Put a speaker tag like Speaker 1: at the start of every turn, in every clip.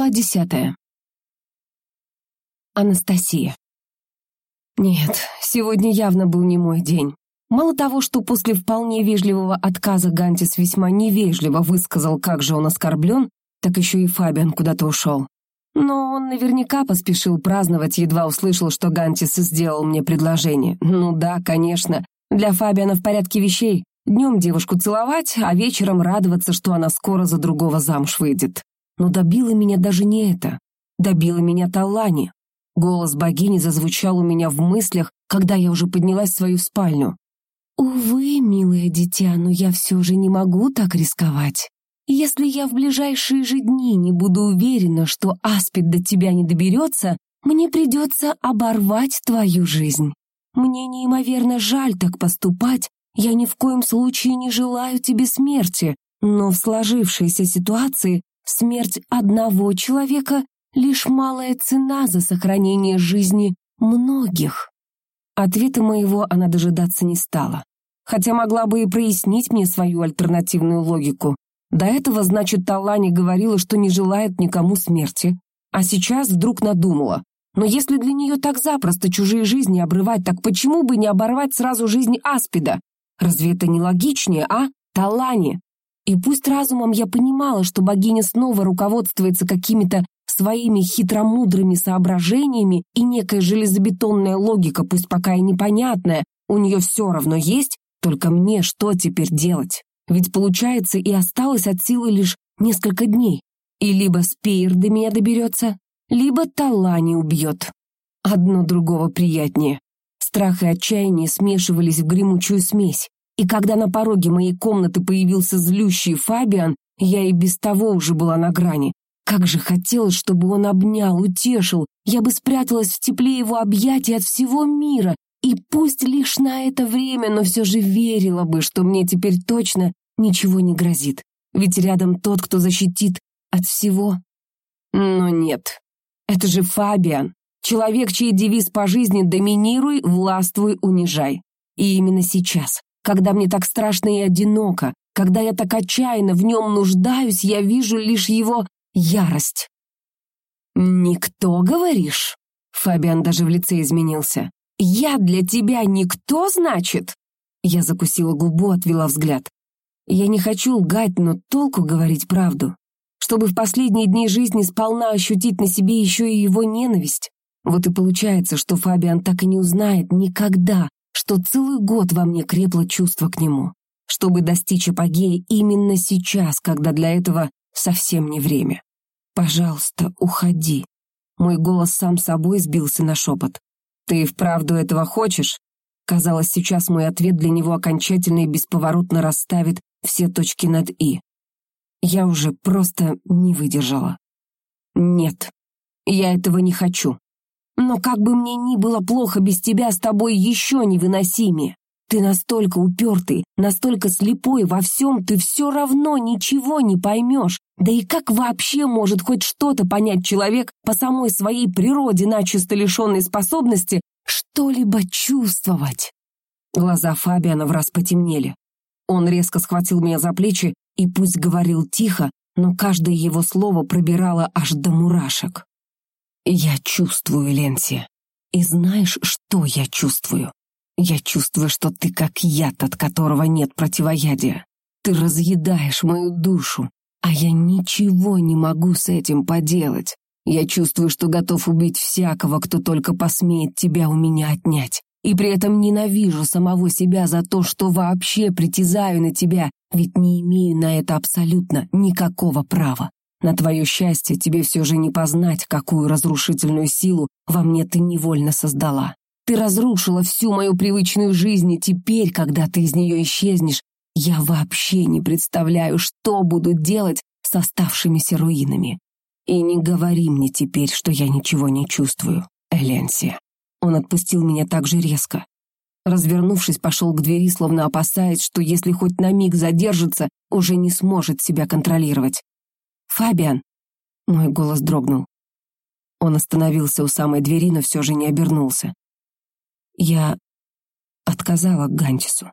Speaker 1: Глава десятая. Анастасия. Нет, сегодня явно был не мой день. Мало того, что после вполне вежливого отказа Гантис весьма невежливо высказал, как же он оскорблен, так еще и Фабиан куда-то ушел. Но он наверняка поспешил праздновать, едва услышал, что Гантис сделал мне предложение. Ну да, конечно, для Фабиана в порядке вещей. Днем девушку целовать, а вечером радоваться, что она скоро за другого замуж выйдет. Но добило меня даже не это. Добило меня Талани. Голос богини зазвучал у меня в мыслях, когда я уже поднялась в свою спальню. «Увы, милое дитя, но я все же не могу так рисковать. Если я в ближайшие же дни не буду уверена, что Аспид до тебя не доберется, мне придется оборвать твою жизнь. Мне неимоверно жаль так поступать, я ни в коем случае не желаю тебе смерти, но в сложившейся ситуации Смерть одного человека — лишь малая цена за сохранение жизни многих. Ответа моего она дожидаться не стала. Хотя могла бы и прояснить мне свою альтернативную логику. До этого, значит, Талани говорила, что не желает никому смерти. А сейчас вдруг надумала. Но если для нее так запросто чужие жизни обрывать, так почему бы не оборвать сразу жизнь Аспида? Разве это не логичнее, а? Талани, и пусть разумом я понимала, что богиня снова руководствуется какими-то своими хитромудрыми соображениями и некая железобетонная логика, пусть пока и непонятная, у нее все равно есть, только мне что теперь делать? Ведь получается и осталось от силы лишь несколько дней. И либо Спейр до меня доберется, либо Талани убьет. Одно другого приятнее. Страх и отчаяние смешивались в гремучую смесь. И когда на пороге моей комнаты появился злющий Фабиан, я и без того уже была на грани. Как же хотелось, чтобы он обнял, утешил. Я бы спряталась в тепле его объятий от всего мира. И пусть лишь на это время, но все же верила бы, что мне теперь точно ничего не грозит. Ведь рядом тот, кто защитит от всего. Но нет. Это же Фабиан. Человек, чей девиз по жизни «доминируй, властвуй, унижай». И именно сейчас, когда мне так страшно и одиноко, когда я так отчаянно в нем нуждаюсь, я вижу лишь его ярость. «Никто, говоришь?» Фабиан даже в лице изменился. «Я для тебя никто, значит?» Я закусила губу, отвела взгляд. Я не хочу лгать, но толку говорить правду. Чтобы в последние дни жизни сполна ощутить на себе еще и его ненависть. Вот и получается, что Фабиан так и не узнает никогда, что целый год во мне крепло чувство к нему, чтобы достичь апогея именно сейчас, когда для этого совсем не время. «Пожалуйста, уходи». Мой голос сам собой сбился на шепот. «Ты вправду этого хочешь?» Казалось, сейчас мой ответ для него окончательно и бесповоротно расставит все точки над «и». Я уже просто не выдержала. «Нет, я этого не хочу». Но как бы мне ни было плохо без тебя, с тобой еще невыносимее. Ты настолько упертый, настолько слепой во всем, ты все равно ничего не поймешь. Да и как вообще может хоть что-то понять человек по самой своей природе, начисто лишенной способности что-либо чувствовать? Глаза Фабиана враз потемнели. Он резко схватил меня за плечи и пусть говорил тихо, но каждое его слово пробирало аж до мурашек. Я чувствую, Ленси. И знаешь, что я чувствую? Я чувствую, что ты как яд, от которого нет противоядия. Ты разъедаешь мою душу, а я ничего не могу с этим поделать. Я чувствую, что готов убить всякого, кто только посмеет тебя у меня отнять. И при этом ненавижу самого себя за то, что вообще притязаю на тебя, ведь не имею на это абсолютно никакого права. На твое счастье тебе все же не познать, какую разрушительную силу во мне ты невольно создала. Ты разрушила всю мою привычную жизнь, и теперь, когда ты из нее исчезнешь, я вообще не представляю, что буду делать с оставшимися руинами. И не говори мне теперь, что я ничего не чувствую, Эленсия. Он отпустил меня так же резко. Развернувшись, пошел к двери, словно опасаясь, что если хоть на миг задержится, уже не сможет себя контролировать. «Фабиан!» Мой голос дрогнул. Он остановился у самой двери, но все же не обернулся. Я отказала Гантису.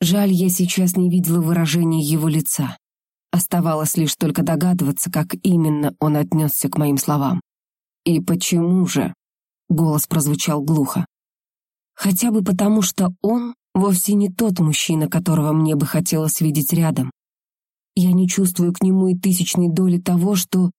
Speaker 1: Жаль, я сейчас не видела выражения его лица. Оставалось лишь только догадываться, как именно он отнесся к моим словам. «И почему же?» — голос прозвучал глухо. «Хотя бы потому, что он вовсе не тот мужчина, которого мне бы хотелось видеть рядом. Я не чувствую к нему и тысячной доли того, что...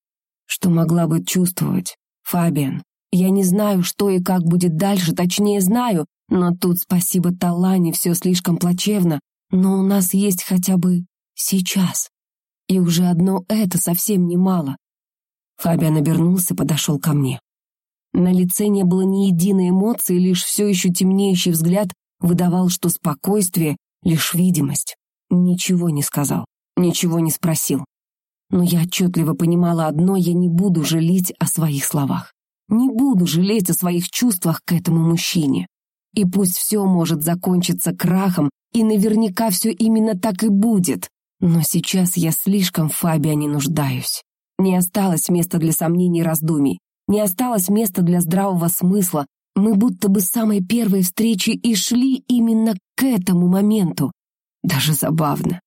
Speaker 1: что могла бы чувствовать. Фабиан, я не знаю, что и как будет дальше, точнее знаю, но тут, спасибо Талане, все слишком плачевно, но у нас есть хотя бы сейчас. И уже одно это совсем немало. Фабиан обернулся, подошел ко мне. На лице не было ни единой эмоции, лишь все еще темнеющий взгляд выдавал, что спокойствие — лишь видимость. Ничего не сказал, ничего не спросил. Но я отчетливо понимала одно, я не буду жалеть о своих словах. Не буду жалеть о своих чувствах к этому мужчине. И пусть все может закончиться крахом, и наверняка все именно так и будет, но сейчас я слишком в Фабиане нуждаюсь. Не осталось места для сомнений и раздумий, не осталось места для здравого смысла. Мы будто бы с самой первой встречи и шли именно к этому моменту. Даже забавно.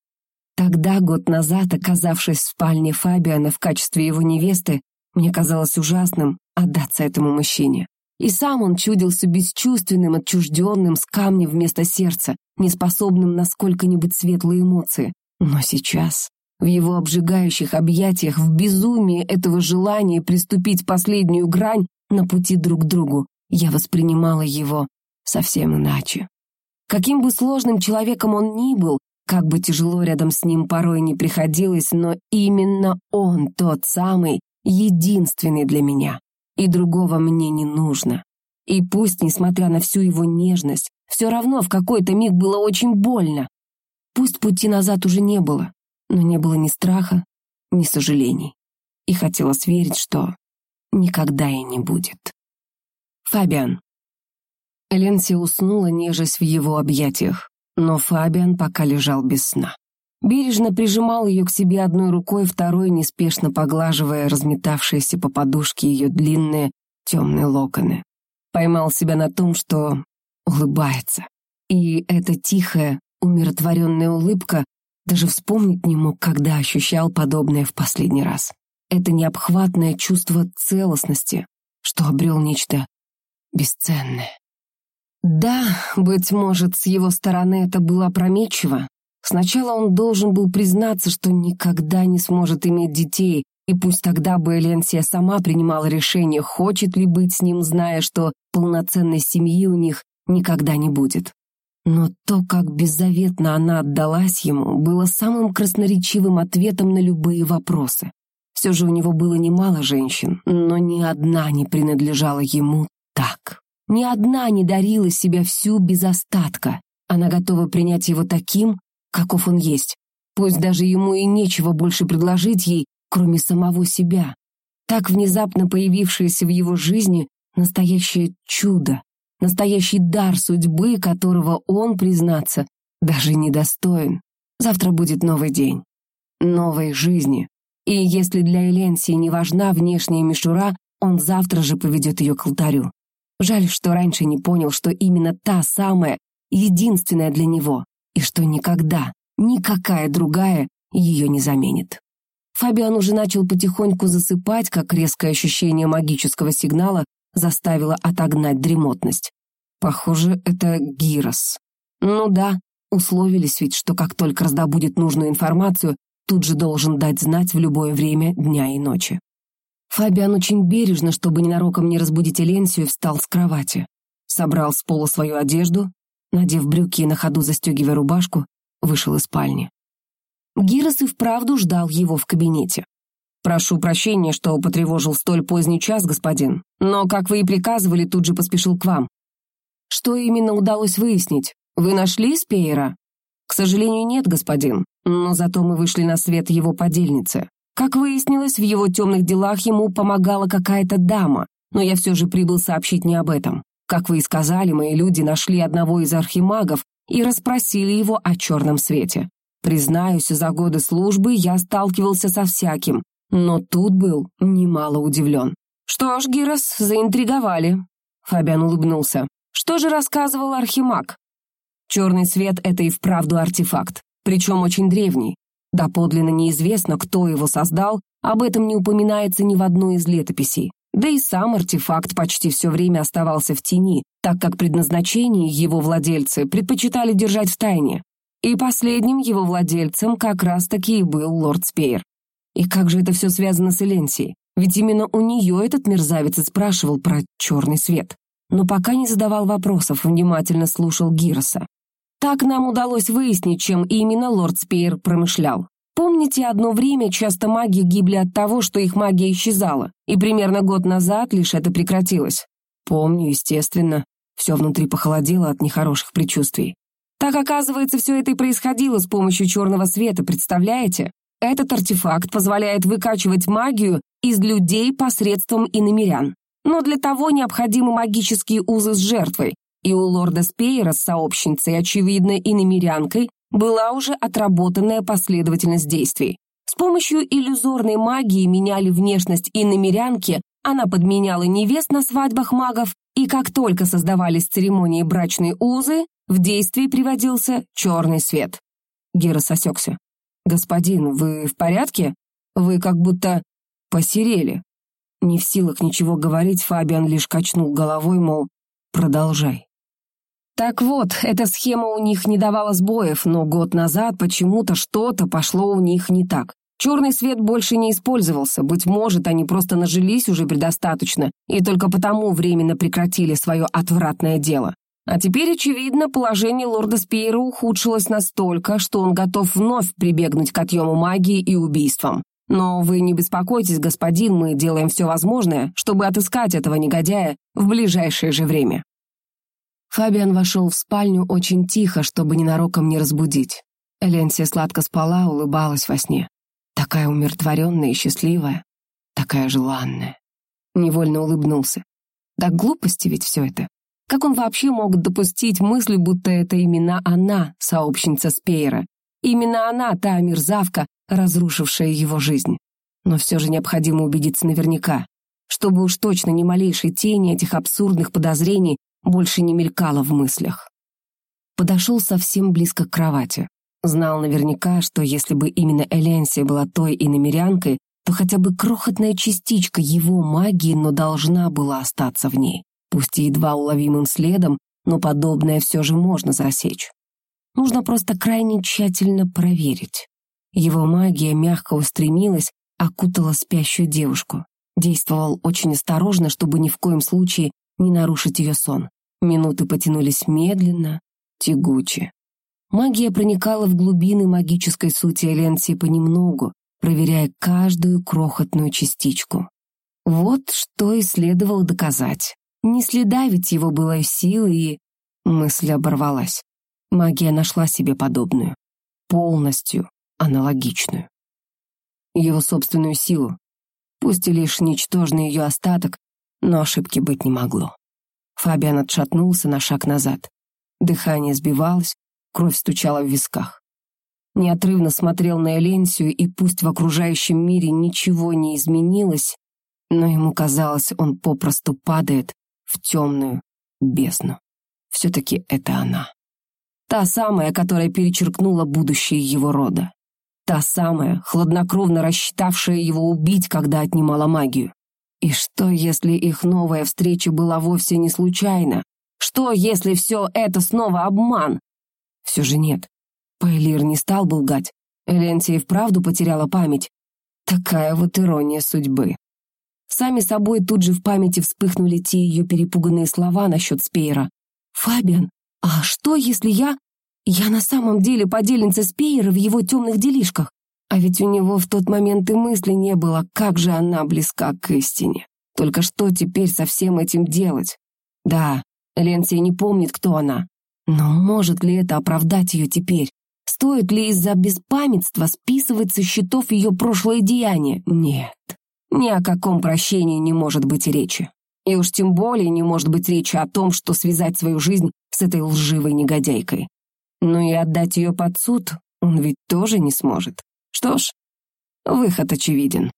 Speaker 1: Тогда, год назад, оказавшись в спальне Фабиана в качестве его невесты, мне казалось ужасным отдаться этому мужчине. И сам он чудился бесчувственным, отчужденным, с камнем вместо сердца, неспособным на сколько-нибудь светлые эмоции. Но сейчас, в его обжигающих объятиях, в безумии этого желания приступить последнюю грань на пути друг к другу, я воспринимала его совсем иначе. Каким бы сложным человеком он ни был, как бы тяжело рядом с ним порой не приходилось, но именно он тот самый, единственный для меня. И другого мне не нужно. И пусть, несмотря на всю его нежность, все равно в какой-то миг было очень больно. Пусть пути назад уже не было, но не было ни страха, ни сожалений. И хотелось верить, что никогда и не будет. Фабиан. Ленси уснула, нежась в его объятиях, но Фабиан пока лежал без сна. Бережно прижимал ее к себе одной рукой, второй неспешно поглаживая разметавшиеся по подушке ее длинные темные локоны. Поймал себя на том, что улыбается. И эта тихая, Умиротворенная улыбка даже вспомнить не мог, когда ощущал подобное в последний раз. Это необхватное чувство целостности, что обрел нечто бесценное. Да, быть может, с его стороны это было опрометчиво. Сначала он должен был признаться, что никогда не сможет иметь детей, и пусть тогда бы Эленсия сама принимала решение, хочет ли быть с ним, зная, что полноценной семьи у них никогда не будет. Но то, как беззаветно она отдалась ему, было самым красноречивым ответом на любые вопросы. Все же у него было немало женщин, но ни одна не принадлежала ему так. Ни одна не дарила себя всю без остатка. Она готова принять его таким, каков он есть. Пусть даже ему и нечего больше предложить ей, кроме самого себя. Так внезапно появившееся в его жизни настоящее чудо, настоящий дар судьбы, которого он, признаться, даже не достоин. Завтра будет новый день, новой жизни. И если для Эленсии не важна внешняя мишура, он завтра же поведет ее к алтарю. Жаль, что раньше не понял, что именно та самая, единственная для него, и что никогда, никакая другая ее не заменит. Фабиан уже начал потихоньку засыпать, как резкое ощущение магического сигнала заставило отогнать дремотность. Похоже, это Гирос. Ну да, условились ведь, что как только раздобудет нужную информацию, тут же должен дать знать в любое время дня и ночи. Фабиан очень бережно, чтобы ненароком не разбудить Эленсию, встал с кровати. Собрал с пола свою одежду, надев брюки и на ходу застегивая рубашку, вышел из спальни. Гирос и вправду ждал его в кабинете. «Прошу прощения, что потревожил столь поздний час, господин, но, как вы и приказывали, тут же поспешил к вам. Что именно удалось выяснить? Вы нашли Спейера? К сожалению, нет, господин, но зато мы вышли на свет его подельницы. Как выяснилось, в его темных делах ему помогала какая-то дама, но я все же прибыл сообщить не об этом. Как вы и сказали, мои люди нашли одного из архимагов и расспросили его о черном свете. Признаюсь, за годы службы я сталкивался со всяким, но тут был немало удивлен. «Что ж, Гирос, заинтриговали». Фабиан улыбнулся. Что же рассказывал Архимаг? Черный свет — это и вправду артефакт, причем очень древний. Доподлинно неизвестно, кто его создал, об этом не упоминается ни в одной из летописей. Да и сам артефакт почти все время оставался в тени, так как предназначение его владельцы предпочитали держать в тайне. И последним его владельцем как раз-таки и был лорд Спейр. И как же это все связано с Эленсией? Ведь именно у нее этот мерзавец и спрашивал про черный свет. Но пока не задавал вопросов, внимательно слушал Гироса. Так нам удалось выяснить, чем именно лорд Спейр промышлял. Помните, одно время часто маги гибли от того, что их магия исчезала, и примерно год назад лишь это прекратилось? Помню, естественно. Все внутри похолодело от нехороших предчувствий. Так, оказывается, все это и происходило с помощью черного света, представляете? Этот артефакт позволяет выкачивать магию из людей посредством иномерян. Но для того необходимы магические узы с жертвой, и у лорда Спейера с сообщницей, очевидно, иномерянкой, была уже отработанная последовательность действий. С помощью иллюзорной магии меняли внешность иномерянки, она подменяла невест на свадьбах магов, и как только создавались церемонии брачной узы, в действие приводился черный свет. Гера сосекся. «Господин, вы в порядке? Вы как будто посерели». Не в силах ничего говорить, Фабиан лишь качнул головой, мол, продолжай. Так вот, эта схема у них не давала сбоев, но год назад почему-то что-то пошло у них не так. Черный свет больше не использовался, быть может, они просто нажились уже предостаточно и только потому временно прекратили свое отвратное дело. А теперь, очевидно, положение лорда Спейра ухудшилось настолько, что он готов вновь прибегнуть к отъему магии и убийствам. Но вы не беспокойтесь, господин, мы делаем все возможное, чтобы отыскать этого негодяя в ближайшее же время». Фабиан вошел в спальню очень тихо, чтобы ненароком не разбудить. Эленсия сладко спала, улыбалась во сне. Такая умиротворенная и счастливая, такая желанная. Невольно улыбнулся. Да глупости ведь все это. Как он вообще мог допустить мысль, будто это именно она, сообщница Спейера? Именно она, та мерзавка, разрушившая его жизнь. Но все же необходимо убедиться наверняка, чтобы уж точно ни малейшей тени этих абсурдных подозрений больше не мелькало в мыслях. Подошел совсем близко к кровати. Знал наверняка, что если бы именно Эленсия была той иномерянкой, то хотя бы крохотная частичка его магии, но должна была остаться в ней пусть и едва уловимым следом, но подобное все же можно засечь. Нужно просто крайне тщательно проверить. Его магия мягко устремилась, окутала спящую девушку. Действовал очень осторожно, чтобы ни в коем случае не нарушить ее сон. Минуты потянулись медленно, тягуче. Магия проникала в глубины магической сути Эленсии понемногу, проверяя каждую крохотную частичку. Вот что и следовало доказать. Не следа его было силы, и... Мысль оборвалась. Магия нашла себе подобную. Полностью аналогичную. Его собственную силу. Пусть и лишь ничтожный ее остаток, но ошибки быть не могло. Фабиан отшатнулся на шаг назад. Дыхание сбивалось, кровь стучала в висках. Неотрывно смотрел на Эленсию, и пусть в окружающем мире ничего не изменилось, но ему казалось, он попросту падает в темную бездну. Все-таки это она. Та самая, которая перечеркнула будущее его рода. Та самая, хладнокровно рассчитавшая его убить, когда отнимала магию. И что, если их новая встреча была вовсе не случайна? Что, если все это снова обман? Все же нет. Пайлир не стал бы лгать. Эленсия и вправду потеряла память. Такая вот ирония судьбы. Сами собой тут же в памяти вспыхнули те ее перепуганные слова насчет Спейера. «Фабиан, а что, если я... Я на самом деле подельница Спейера в его темных делишках? А ведь у него в тот момент и мысли не было, как же она близка к истине. Только что теперь со всем этим делать? Да, Ленсия не помнит, кто она. Но может ли это оправдать ее теперь? Стоит ли из-за беспамятства списывать со счетов ее прошлое деяние? Нет. Ни о каком прощении не может быть речи. И уж тем более не может быть речи о том, что связать свою жизнь с этой лживой негодяйкой. Но и отдать ее под суд он ведь тоже не сможет. Что ж, выход очевиден.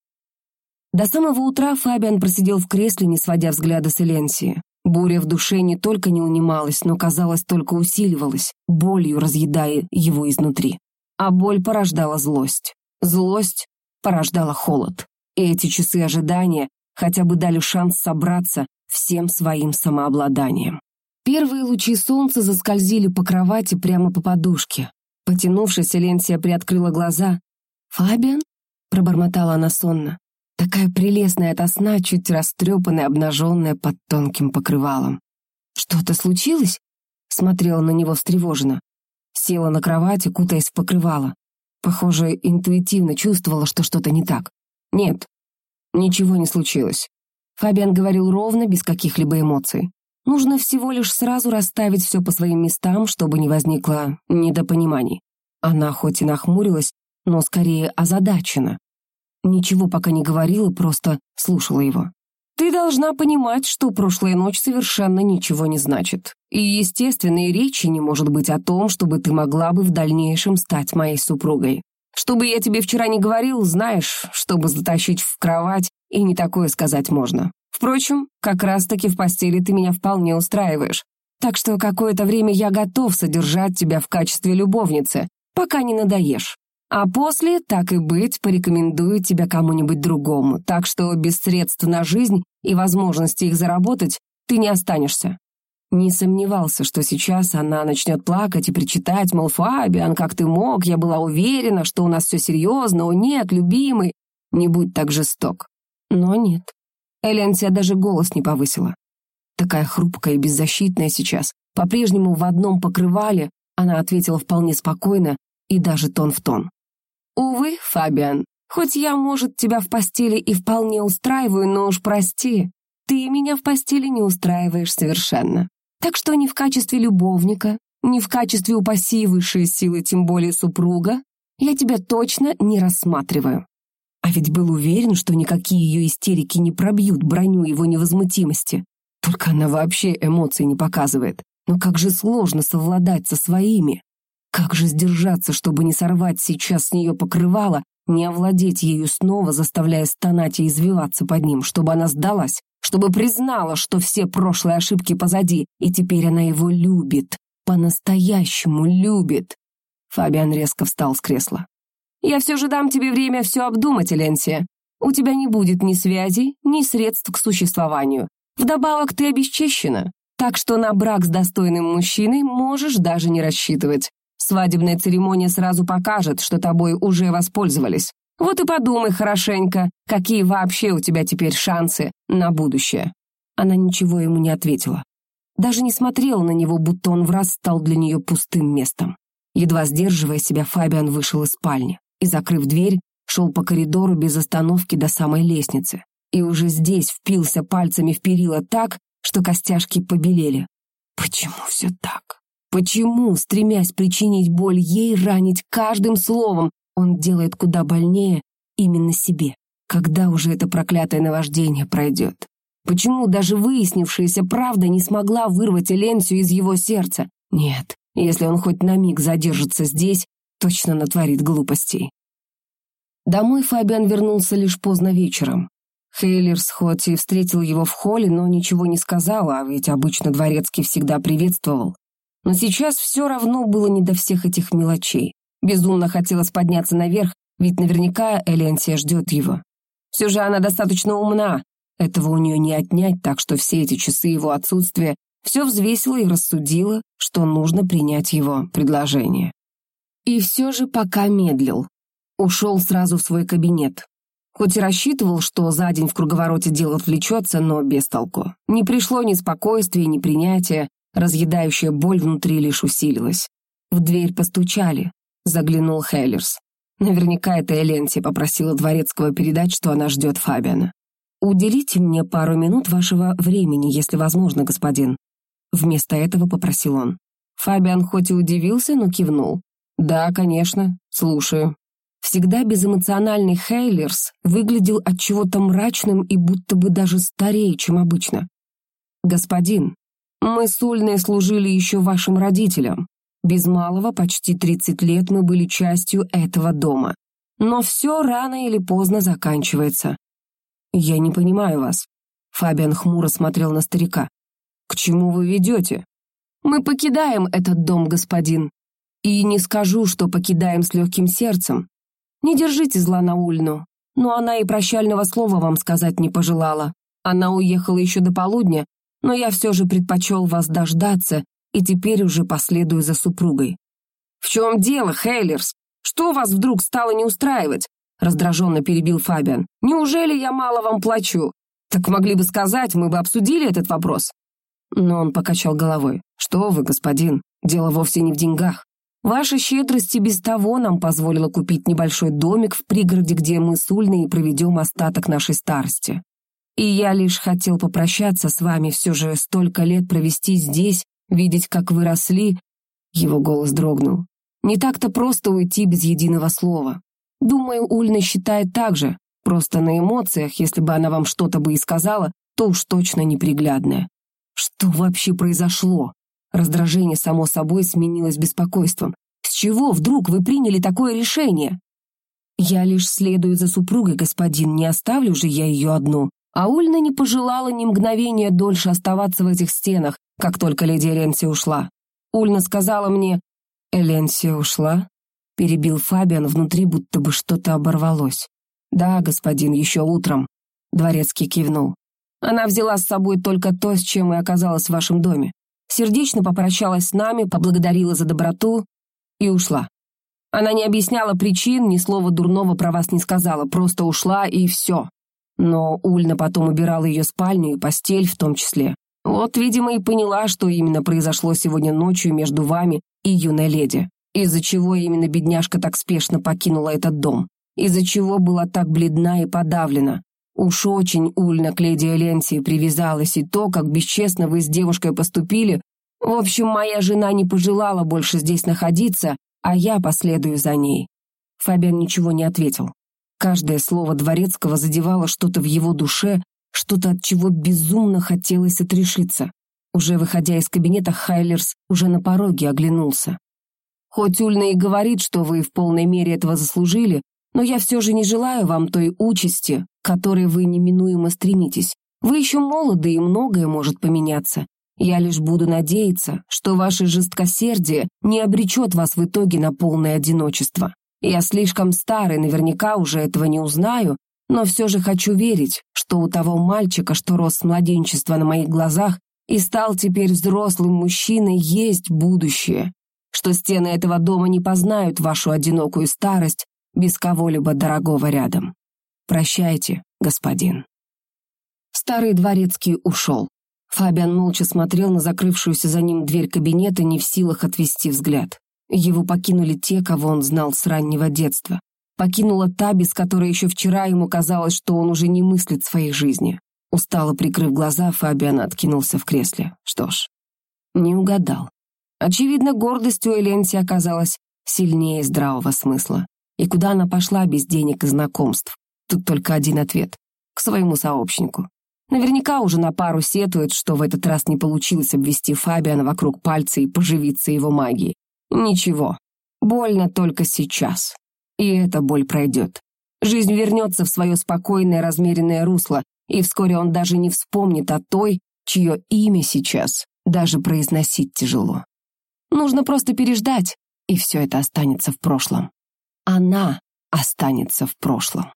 Speaker 1: До самого утра Фабиан просидел в кресле, не сводя взгляда с Эленсии. Буря в душе не только не унималась, но, казалось, только усиливалась, болью разъедая его изнутри. а боль порождала злость. Злость порождала холод. И эти часы ожидания хотя бы дали шанс собраться всем своим самообладанием. Первые лучи солнца заскользили по кровати прямо по подушке. Потянувшись, Эленсия приоткрыла глаза. «Фабиан?» — пробормотала она сонно. Такая прелестная ото сна, чуть растрепанная, обнаженная под тонким покрывалом. «Что-то случилось?» — смотрела на него встревоженно. Села на кровати, кутаясь в покрывало. Похоже, интуитивно чувствовала, что что-то не так. «Нет, ничего не случилось». Фабиан говорил ровно, без каких-либо эмоций. Нужно всего лишь сразу расставить все по своим местам, чтобы не возникло недопониманий. Она хоть и нахмурилась, но скорее озадачена. Ничего пока не говорила, просто слушала его. «Ты должна понимать, что прошлая ночь совершенно ничего не значит. И, естественно, речи не может быть о том, чтобы ты могла бы в дальнейшем стать моей супругой. Чтобы я тебе вчера не говорил, знаешь, чтобы затащить в кровать, и не такое сказать можно. Впрочем, как раз-таки в постели ты меня вполне устраиваешь. Так что какое-то время я готов содержать тебя в качестве любовницы, пока не надоешь. А после, так и быть, порекомендую тебя кому-нибудь другому, так что без средств на жизнь и возможности их заработать ты не останешься. Не сомневался, что сейчас она начнет плакать и причитать, мол, Фабиан, как ты мог, я была уверена, что у нас все серьезно, о нет, любимый, не будь так жесток. Но нет. Эленсия даже голос не повысила. Такая хрупкая и беззащитная сейчас. По-прежнему в одном покрывале она ответила вполне спокойно и даже тон в тон. «Увы, Фабиан, хоть я, может, тебя в постели и вполне устраиваю, но уж прости, ты меня в постели не устраиваешь совершенно. Так что ни в качестве любовника, ни в качестве упаси высшей силы, тем более супруга, я тебя точно не рассматриваю. А ведь был уверен, что никакие ее истерики не пробьют броню его невозмутимости. Только она вообще эмоций не показывает. Но как же сложно совладать со своими. Как же сдержаться, чтобы не сорвать сейчас с нее покрывало, не овладеть ею снова, заставляя стонать и извиваться под ним, чтобы она сдалась, чтобы признала, что все прошлые ошибки позади, и теперь она его любит, по-настоящему любит. Фабиан резко встал с кресла. Я все же дам тебе время все обдумать, Эленсия. У тебя не будет ни связей, ни средств к существованию. Вдобавок ты обесчещена, так что на брак с достойным мужчиной можешь даже не рассчитывать. Свадебная церемония сразу покажет, что тобой уже воспользовались. Вот и подумай хорошенько, какие вообще у тебя теперь шансы на будущее». Она ничего ему не ответила. Даже не смотрела на него, будто он враз стал для нее пустым местом. Едва сдерживая себя, Фабиан вышел из спальни и, закрыв дверь, шел по коридору без остановки до самой лестницы. И уже здесь впился пальцами в перила так, что костяшки побелели. Почему все так? Почему, стремясь причинить боль ей, ранить каждым словом, он делает куда больнее именно себе? Когда уже это проклятое наваждение пройдет? Почему даже выяснившаяся правда не смогла вырвать Эленсию из его сердца? Нет, если он хоть на миг задержится здесь, точно натворит глупостей. Домой Фабиан вернулся лишь поздно вечером. Хейлерс хоть и встретил его в холле, но ничего не сказал, а ведь обычно Дворецкий всегда приветствовал. Но сейчас все равно было не до всех этих мелочей. Безумно хотелось подняться наверх, ведь наверняка Эленсия ждет его. Все же она достаточно умна, этого у нее не отнять, так что все эти часы его отсутствия все взвесила и рассудила, что нужно принять его предложение. И все же пока медлил. Ушел сразу в свой кабинет. Хоть и рассчитывал, что за день в круговороте дел отвлечется, но без толку. Не пришло ни спокойствия, ни принятия, разъедающая боль внутри лишь усилилась. В дверь постучали. Заглянул Хейлерс. Наверняка это Эленси попросила Дворецкого передать, что она ждет Фабиана. «Уделите мне пару минут вашего времени, если возможно, господин». Вместо этого попросил он. Фабиан хоть и удивился, но кивнул. «Да, конечно. Слушаю». Всегда безэмоциональный Хейлерс выглядел от чего-то мрачным и будто бы даже старее, чем обычно. «Господин, мы с Ульной служили еще вашим родителям. Без малого почти 30 лет мы были частью этого дома. Но все рано или поздно заканчивается. Я не понимаю вас». Фабиан хмуро смотрел на старика. «К чему вы ведете?» «Мы покидаем этот дом, господин. И не скажу, что покидаем с легким сердцем. Не держите зла на Ульну, но она и прощального слова вам сказать не пожелала. Она уехала еще до полудня, но я все же предпочел вас дождаться и теперь уже последую за супругой. «В чем дело, Хейлерс? Что вас вдруг стало не устраивать?» раздраженно перебил Фабиан. «Неужели я мало вам плачу? Так могли бы сказать, мы бы обсудили этот вопрос». Но он покачал головой. «Что вы, господин, дело вовсе не в деньгах. Ваша щедрость и без того нам позволила купить небольшой домик в пригороде, где мы с Ульной проведем остаток нашей старости. И я лишь хотел попрощаться с вами, все же столько лет провести здесь, видеть, как вы росли». Его голос дрогнул. «Не так-то просто уйти без единого слова. Думаю, Ульна считает так же, просто на эмоциях, если бы она вам что-то бы и сказала, то уж точно неприглядное. Что вообще произошло? Раздражение, само собой, сменилось беспокойством. С чего вдруг вы приняли такое решение? Я лишь следую за супругой, господин, не оставлю же я ее одну. А Ульна не пожелала ни мгновения дольше оставаться в этих стенах, как только леди Эленсия ушла. Ульна сказала мне... Эленсия ушла? Перебил Фабиан, внутри будто бы что-то оборвалось. «Да, господин, еще утром», — Дворецкий кивнул. Она взяла с собой только то, с чем и оказалась в вашем доме. Сердечно попрощалась с нами, поблагодарила за доброту и ушла. Она не объясняла причин, ни слова дурного про вас не сказала, просто ушла и все. Но Ульна потом убирала ее спальню и постель в том числе. Вот, видимо, и поняла, что именно произошло сегодня ночью между вами и юной леди. Из-за чего именно бедняжка так спешно покинула этот дом. Из-за чего была так бледна и подавлена. Уж очень Ульна к леди Эленсии привязалась, и то, как бесчестно вы с девушкой поступили. В общем, моя жена не пожелала больше здесь находиться, а я последую за ней». Фабиан ничего не ответил. Каждое слово Дворецкого задевало что-то в его душе, что-то, от чего безумно хотелось отрешиться. Уже выходя из кабинета, Хайлерс уже на пороге оглянулся. «Хоть Ульна и говорит, что вы в полной мере этого заслужили, но я все же не желаю вам той участи, к которой вы неминуемо стремитесь. Вы еще молоды, и многое может поменяться. Я лишь буду надеяться, что ваше жесткосердие не обречет вас в итоге на полное одиночество. Я слишком старый, наверняка уже этого не узнаю, но все же хочу верить, что у того мальчика, что рос с младенчества на моих глазах и стал теперь взрослым мужчиной, есть будущее, что стены этого дома не познают вашу одинокую старость, без кого-либо дорогого рядом. Прощайте, господин. Старый дворецкий ушел. Фабиан молча смотрел на закрывшуюся за ним дверь кабинета, не в силах отвести взгляд. Его покинули те, кого он знал с раннего детства. Покинула та, без которой еще вчера ему казалось, что он уже не мыслит своей жизни. Устало прикрыв глаза, Фабиан откинулся в кресле. Что ж, не угадал. Очевидно, гордость у Эленси оказалась сильнее здравого смысла. И куда она пошла без денег и знакомств? Тут только один ответ. К своему сообщнику. Наверняка уже на пару сетует, что в этот раз не получилось обвести Фабиана вокруг пальца и поживиться его магией. Ничего. Больно только сейчас. И эта боль пройдет. Жизнь вернется в свое спокойное, размеренное русло, и вскоре он даже не вспомнит о той, чье имя сейчас даже произносить тяжело. Нужно просто переждать, и все это останется в прошлом она останется в прошлом.